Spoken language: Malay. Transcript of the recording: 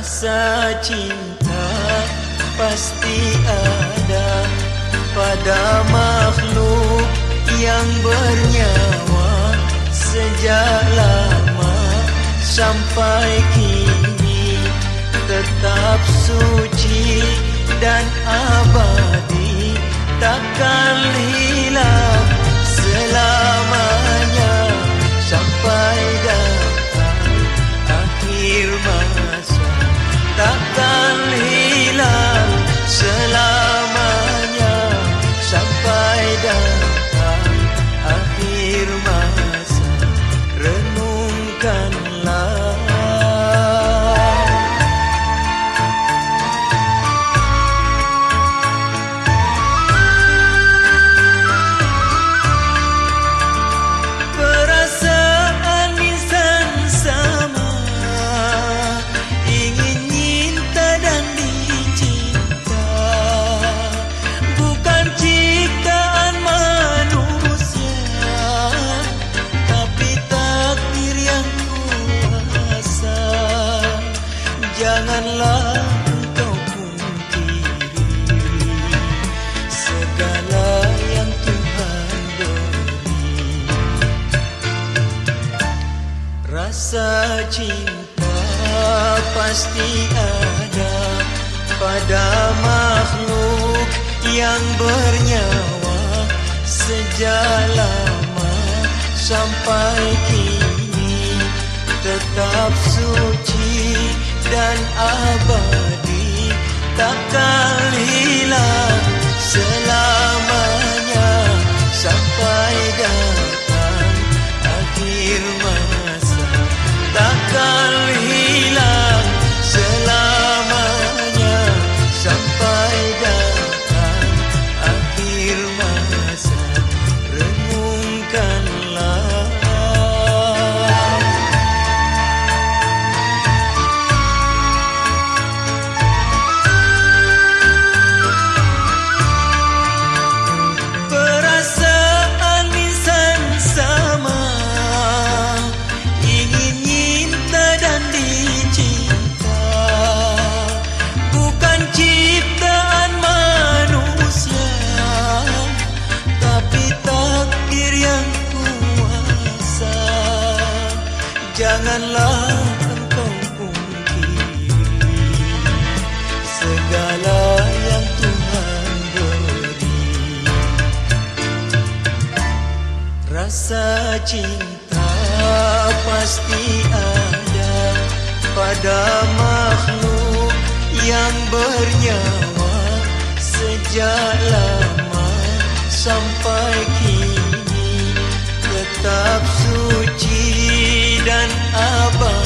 Rasa cinta pasti ada pada makhluk yang bernyawa sejak lama sampai kini. Tetap suci dan abadi sampai datang janganlah engkau pungkiri segala yang Tuhan beri rasa cinta pasti ada pada makhluk yang bernyawa sejak lama sampai kini. Tetap suci dan abadi. Takkan janganlah engkau pungkiri segala yang Tuhan beri. Rasa cinta pasti ada pada makhluk yang bernyawa sejak lama sampai kini. Tetap suci dan abang